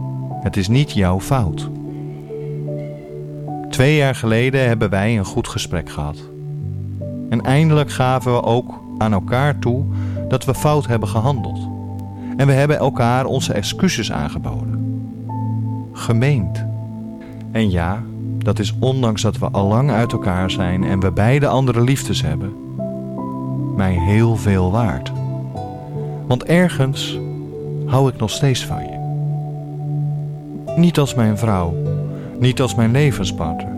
Het is niet jouw fout. Twee jaar geleden hebben wij een goed gesprek gehad. En eindelijk gaven we ook aan elkaar toe dat we fout hebben gehandeld. En we hebben elkaar onze excuses aangeboden. Gemeend. En ja, dat is ondanks dat we al lang uit elkaar zijn en we beide andere liefdes hebben, mij heel veel waard. Want ergens hou ik nog steeds van je. Niet als mijn vrouw, niet als mijn levenspartner,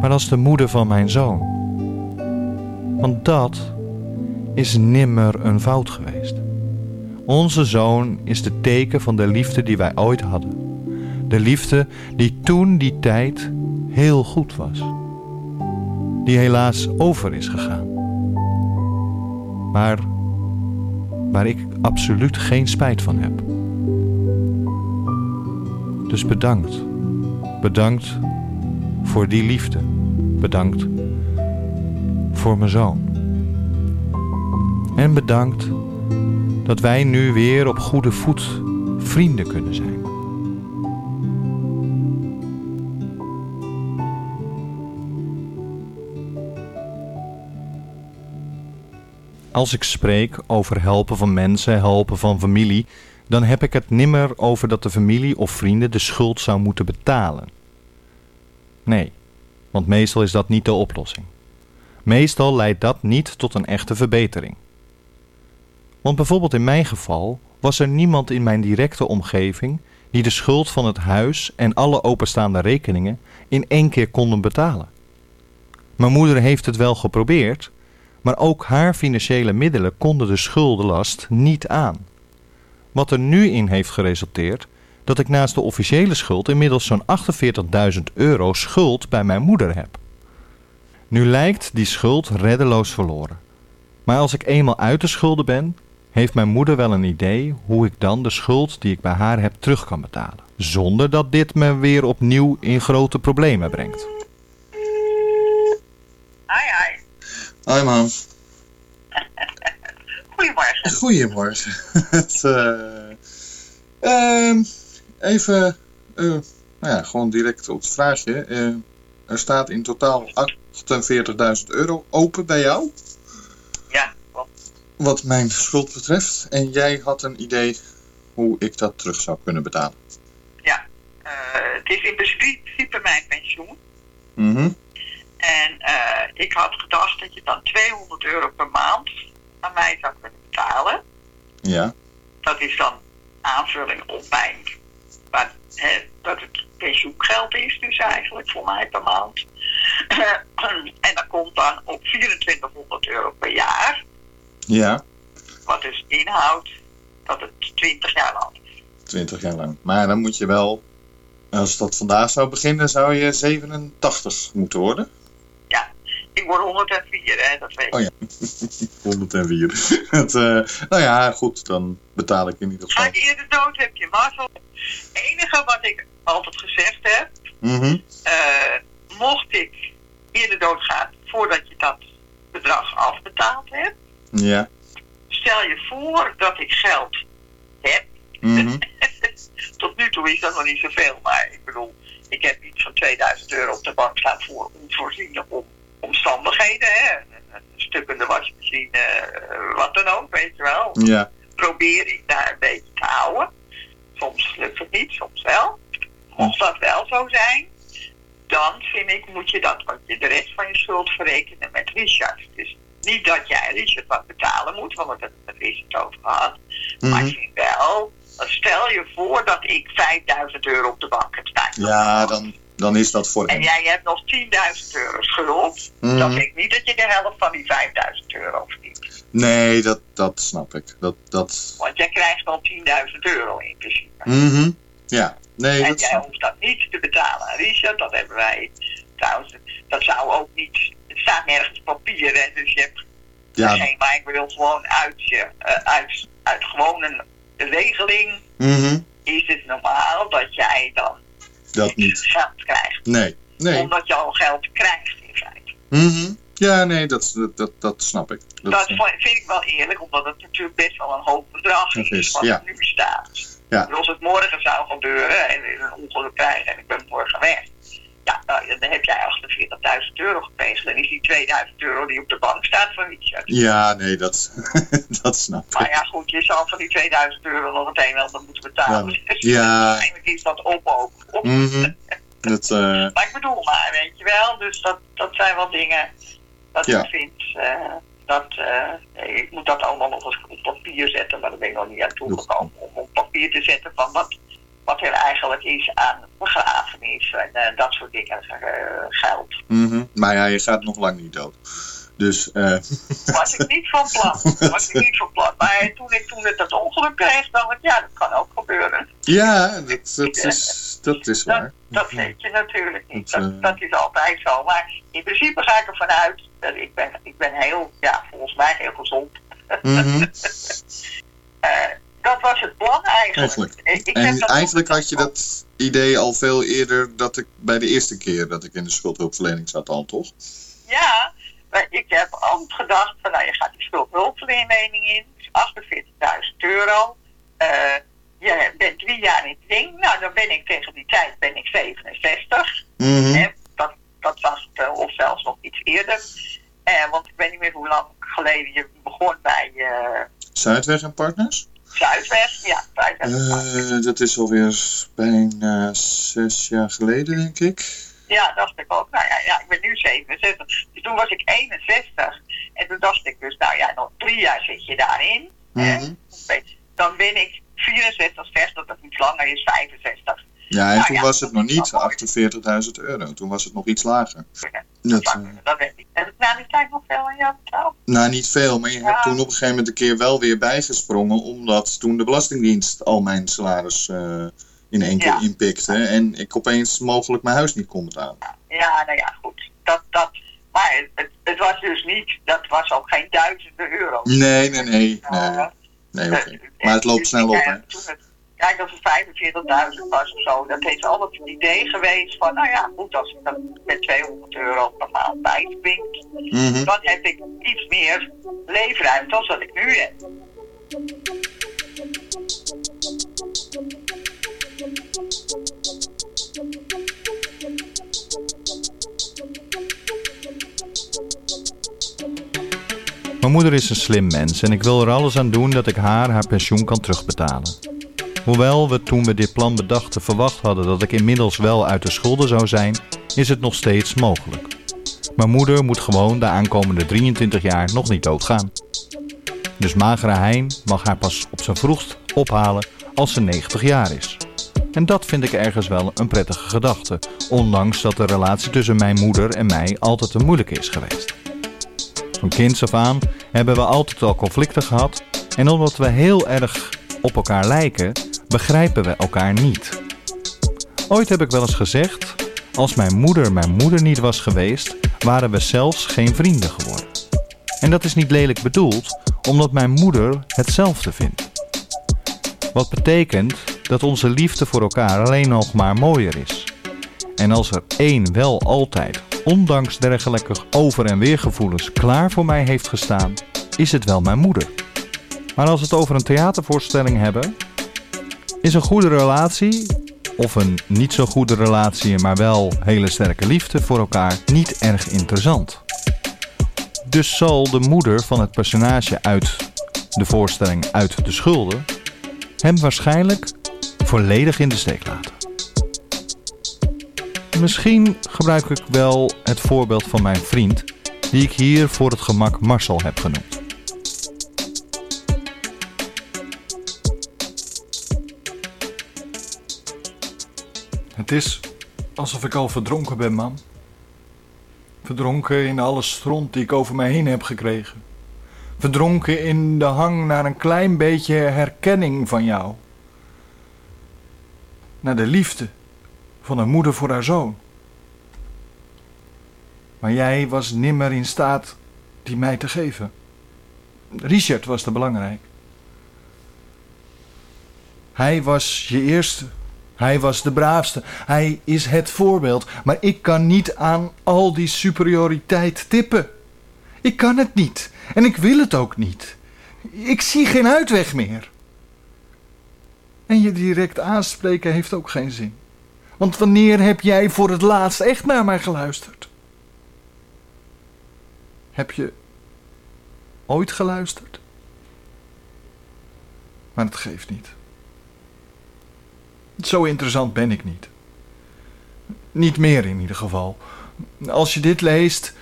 maar als de moeder van mijn zoon. Want dat is nimmer een fout geweest. Onze zoon is de teken van de liefde die wij ooit hadden. De liefde die toen die tijd heel goed was. Die helaas over is gegaan. Maar waar ik absoluut geen spijt van heb. Dus bedankt. Bedankt voor die liefde. Bedankt voor mijn zoon. En bedankt dat wij nu weer op goede voet vrienden kunnen zijn. Als ik spreek over helpen van mensen, helpen van familie, dan heb ik het nimmer over dat de familie of vrienden de schuld zou moeten betalen. Nee, want meestal is dat niet de oplossing. Meestal leidt dat niet tot een echte verbetering. Want bijvoorbeeld in mijn geval was er niemand in mijn directe omgeving die de schuld van het huis en alle openstaande rekeningen in één keer konden betalen. Mijn moeder heeft het wel geprobeerd, maar ook haar financiële middelen konden de schuldenlast niet aan. Wat er nu in heeft geresulteerd dat ik naast de officiële schuld inmiddels zo'n 48.000 euro schuld bij mijn moeder heb. Nu lijkt die schuld reddeloos verloren. Maar als ik eenmaal uit de schulden ben, heeft mijn moeder wel een idee hoe ik dan de schuld die ik bij haar heb terug kan betalen. Zonder dat dit me weer opnieuw in grote problemen brengt. Hi, hi. Hoi mam. Goedemorgen. Goedemorgen. *laughs* Het, eh, ehm, even, eh, nou ja, gewoon direct op het vraagje. Eh, er staat in totaal 48.000 euro open bij jou. Ja, Wat mijn schuld betreft. En jij had een idee hoe ik dat terug zou kunnen betalen. Ja, het is in principe mijn pensioen. Mhm. En eh, ik had gedacht dat je dan 200 euro per maand aan mij zou kunnen betalen. Ja. Dat is dan aanvulling op mijn, hè, dat het pensioengeld is dus eigenlijk voor mij per maand. *clears throat* en dat komt dan op 2400 euro per jaar. Ja, Wat dus inhoudt dat het 20 jaar lang is. 20 jaar lang. Maar dan moet je wel, als dat vandaag zou beginnen, zou je 87 moeten worden. Ik word 104, hè, dat weet je. Oh ja, 104. *laughs* *laughs* Het, eh, nou ja, goed, dan betaal ik in ieder Ga geval. ik eerder dood, heb je mazzel. Het enige wat ik altijd gezegd heb, Mhm. eh, mocht ik eerder doodgaan voordat je dat bedrag afbetaald hebt, Ja. stel je voor dat ik geld heb. Mhm. *laughs* Tot nu toe is dat nog niet zoveel, maar ik bedoel, ik heb iets van 2000 euro op de bank staan voor onvoorziene om, omstandigheden. Hè? Stukkende wasmachine, eh, wat dan ook, weet je wel. Ja. Probeer ik daar een beetje te houden. Soms lukt het niet, soms wel. Mocht dat wel zo zijn, dan vind ik, moet je dat, want je de rest van je schuld verrekenen met Richard. Dus niet dat jij Richard wat betalen moet, want we hebben het met Richard over gehad. Maar Mhm. ik vind wel, stel je voor dat ik 5000 euro op de bank heb staan. Ja, dan, dan is dat voor En hem. jij hebt nog 10.000 euro schuld. Mhm. Dan denk ik niet dat je de helft van die 5000 euro verdient. Nee, dat, dat snap ik. Dat, dat... Want jij krijgt al 10.000 euro in principe. Mhm. Ja, nee, en dat jij hoeft dat niet te betalen aan Richard. Dat hebben wij trouwens. Dat zou ook niet. Het staat nergens papier, hè, dus je hebt Ja. geen. Maar ik wil gewoon uit je. eh, uit, uit gewoon een regeling Mhm, is het normaal dat jij dan Dat niet. geld krijgt. Nee, nee. Omdat je al geld krijgt in feite. Mhm. Ja, nee, dat, dat, dat, dat snap ik. Dat, vind ik wel eerlijk, omdat het natuurlijk best wel een hoog bedrag is, is, wat ja. er nu staat. Ja. Als het morgen zou gebeuren en een ongeluk krijgen en ik ben morgen weg. Ja, nou, dan heb jij 48.000 euro gekregen. Dan is die 2000 euro die op de bank staat van Richard. ja, nee, dat, *laughs* dat snap Maar ik. ja, goed, je zal van die 2000 euro nog het een en ander moeten betalen. Ja. Ja. Uiteindelijk is dat op ook. Mhm. Dat, eh, *laughs* Maar ik bedoel maar, weet je wel. Dus dat, dat zijn wel dingen dat Ja. ik vind. eh, dat, eh, ik moet dat allemaal nog eens op papier zetten, maar daar ben ik nog niet aan toegekomen. Om op papier te zetten van wat, wat er eigenlijk is aan begrafenis en eh, dat soort dingen eh, geld. mhm. Maar ja, je gaat nog lang niet dood. Dus, eh *laughs* Was ik niet van plan. Was ik niet van plan. Maar toen ik toen het dat ongeluk kreeg, dacht ik, ja, dat kan ook gebeuren. ja, dat, dat, is, dat is waar. Dat weet je natuurlijk niet. Dat, is altijd zo. Maar in principe ga ik ervan uit dat ik ben, ik ben heel, ja, volgens mij heel gezond. *laughs* Eh, dat was het plan eigenlijk. Eigenlijk. En eigenlijk had je dat idee al veel eerder dat ik bij de eerste keer dat ik in de schuldhulpverlening zat al, toch? Ja, maar ik heb altijd gedacht van nou je gaat die schuldhulpverlening in, 48.000 euro. Eh, je bent drie jaar in het ding, nou dan ben ik tegen die tijd ben ik 67. Mhm. Dat, dat was het, eh, of zelfs nog iets eerder. Eh, want ik weet niet meer hoe lang geleden je begon bij Zuidweg en Partners? Zuidwest. Ja, Zuidwest. Eh, dat is alweer bijna zes jaar geleden, denk ik. Ja, dacht ik ook. Nou ja, ja, ik ben nu 67. Dus toen was ik 61. En toen dacht ik dus, nou ja, nog drie jaar zit je daarin. Mhm. Dan ben ik 64, 60, dat iets langer is, 65. Ja, en Nou toen ja, was het nog niet 48.000 euro. Toen was het nog iets lager. Dat, eh, Dat weet ik. Heb ik na die tijd nog veel aan jou betaald? nou, niet veel, maar je Ja. hebt toen op een gegeven moment een keer wel weer bijgesprongen. Omdat toen de Belastingdienst al mijn salaris eh, in één keer inpikte. En ik opeens mogelijk mijn huis niet kon betalen. Ja, nou ja, goed. Dat, dat, maar het, het was dus niet, dat was ook geen duizenden euro's. Nee, nee, nee. Nee, nee oké. Maar het loopt snel op, hè? Kijk, als het 45.000 was of zo, dat heeft altijd het idee geweest van, nou ja, goed, als ik dat met 200 euro per maand bijspringt, Mhm. dan heb ik iets meer leefruimte dan dat ik nu heb. Mijn moeder is een slim mens en ik wil er alles aan doen dat ik haar haar pensioen kan terugbetalen. Hoewel we toen we dit plan bedachten verwacht hadden dat ik inmiddels wel uit de schulden zou zijn, is het nog steeds mogelijk. Mijn moeder moet gewoon de aankomende 23 jaar nog niet doodgaan. Dus magere Hein mag haar pas op zijn vroegst ophalen als ze 90 jaar is. En dat vind ik ergens wel een prettige gedachte, ondanks dat de relatie tussen mijn moeder en mij altijd een moeilijke is geweest. Van kinds af aan hebben we altijd al conflicten gehad en omdat we heel erg op elkaar lijken, begrijpen we elkaar niet. Ooit heb ik wel eens gezegd, als mijn moeder mijn moeder niet was geweest, waren we zelfs geen vrienden geworden. En dat is niet lelijk bedoeld, omdat mijn moeder hetzelfde vindt. Wat betekent dat onze liefde voor elkaar alleen nog maar mooier is. En als er één wel altijd, ondanks dergelijke over- en weergevoelens, klaar voor mij heeft gestaan, is het wel mijn moeder. Maar als we het over een theatervoorstelling hebben, is een goede relatie, of een niet zo goede relatie, maar wel hele sterke liefde voor elkaar, niet erg interessant. Dus zal de moeder van het personage uit de voorstelling Uit de Schulden hem waarschijnlijk volledig in de steek laten. Misschien gebruik ik wel het voorbeeld van mijn vriend, die ik hier voor het gemak Marcel heb genoemd. Het is alsof ik al verdronken ben, man. Verdronken in alle stront die ik over mij heen heb gekregen. Verdronken in de hang naar een klein beetje herkenning van jou. naar de liefde van een moeder voor haar zoon. Maar jij was nimmer in staat die mij te geven. Richard was te belangrijk. Hij was je eerste. Hij was de braafste. Hij is het voorbeeld. Maar ik kan niet aan al die superioriteit tippen. Ik kan het niet. En ik wil het ook niet. Ik zie geen uitweg meer. En je direct aanspreken heeft ook geen zin. Want wanneer heb jij voor het laatst echt naar mij geluisterd? Heb je ooit geluisterd? Maar het geeft niet. Zo interessant ben ik niet. Niet meer in ieder geval. Als je dit leest,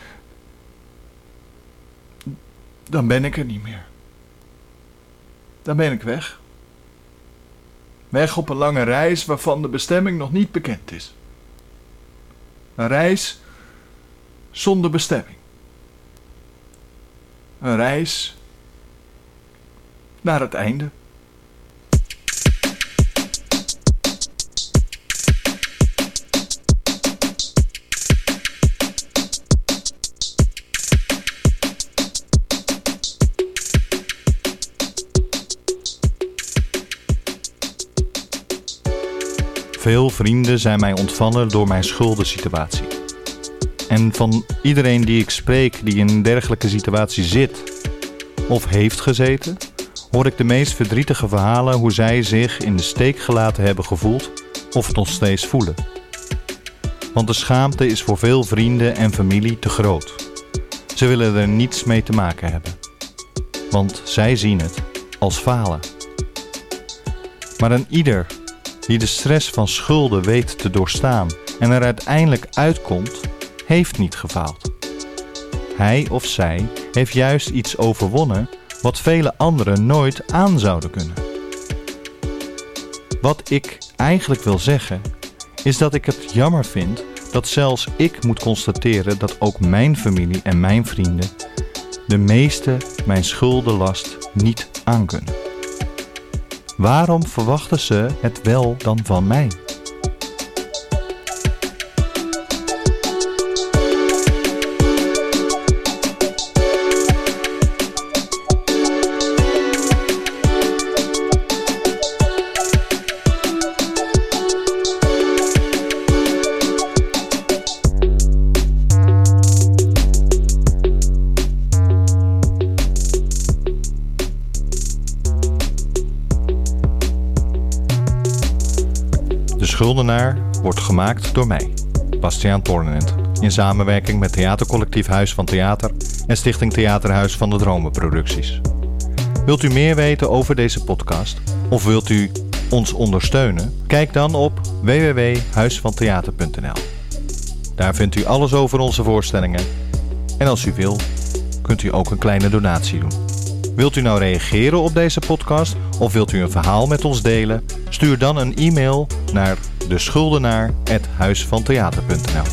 dan ben ik er niet meer. Dan ben ik weg. Weg op een lange reis waarvan de bestemming nog niet bekend is. Een reis zonder bestemming. Een reis naar het einde. Veel vrienden zijn mij ontvallen door mijn schuldensituatie. En van iedereen die ik spreek die in een dergelijke situatie zit of heeft gezeten, hoor ik de meest verdrietige verhalen hoe zij zich in de steek gelaten hebben gevoeld of nog steeds voelen. Want de schaamte is voor veel vrienden en familie te groot. Ze willen er niets mee te maken hebben. Want zij zien het als falen. Maar een ieder die de stress van schulden weet te doorstaan en er uiteindelijk uitkomt, heeft niet gefaald. Hij of zij heeft juist iets overwonnen wat vele anderen nooit aan zouden kunnen. Wat ik eigenlijk wil zeggen, is dat ik het jammer vind dat zelfs ik moet constateren dat ook mijn familie en mijn vrienden de meeste mijn schuldenlast niet aankunnen. Waarom verwachten ze het wel dan van mij? Gemaakt door mij, Bastiaan Tornent, in samenwerking met theatercollectief Huis van Theater en Stichting Theaterhuis van de Dromen Producties. Wilt u meer weten over deze podcast of wilt u ons ondersteunen? Kijk dan op www.huisvantheater.nl. Daar vindt u alles over onze voorstellingen en als u wil, kunt u ook een kleine donatie doen. Wilt u nou reageren op deze podcast of wilt u een verhaal met ons delen? Stuur dan een e-mail naar deschuldenaar.huisvantheater.nl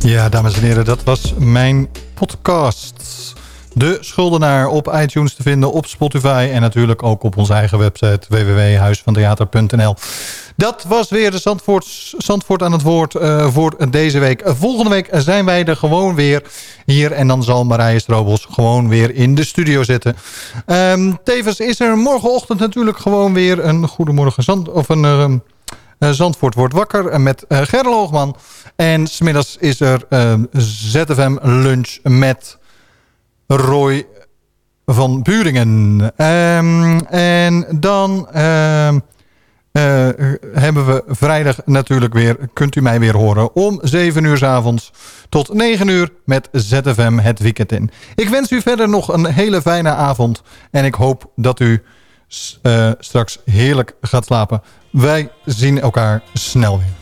Ja, dames en heren, dat was mijn podcast. De Schuldenaar op iTunes te vinden, op Spotify... en natuurlijk ook op onze eigen website www.huisvantheater.nl. Dat was weer de Zandvoort, Zandvoort aan het woord uh, voor deze week. Volgende week zijn wij er gewoon weer hier... en dan zal Marije Strobels gewoon weer in de studio zitten. Um, tevens is er morgenochtend natuurlijk gewoon weer een Goedemorgen Zand... of een... Uh, Zandvoort wordt wakker met Gerlo Hoogman. En smiddags is er ZFM lunch met Roy van Buringen. Um, en dan uh, hebben we vrijdag natuurlijk weer, kunt u mij weer horen, om 7 uur s avonds tot 9 uur met ZFM het weekend in. Ik wens u verder nog een hele fijne avond en ik hoop dat u uh, straks heerlijk gaat slapen. Wij zien elkaar snel weer.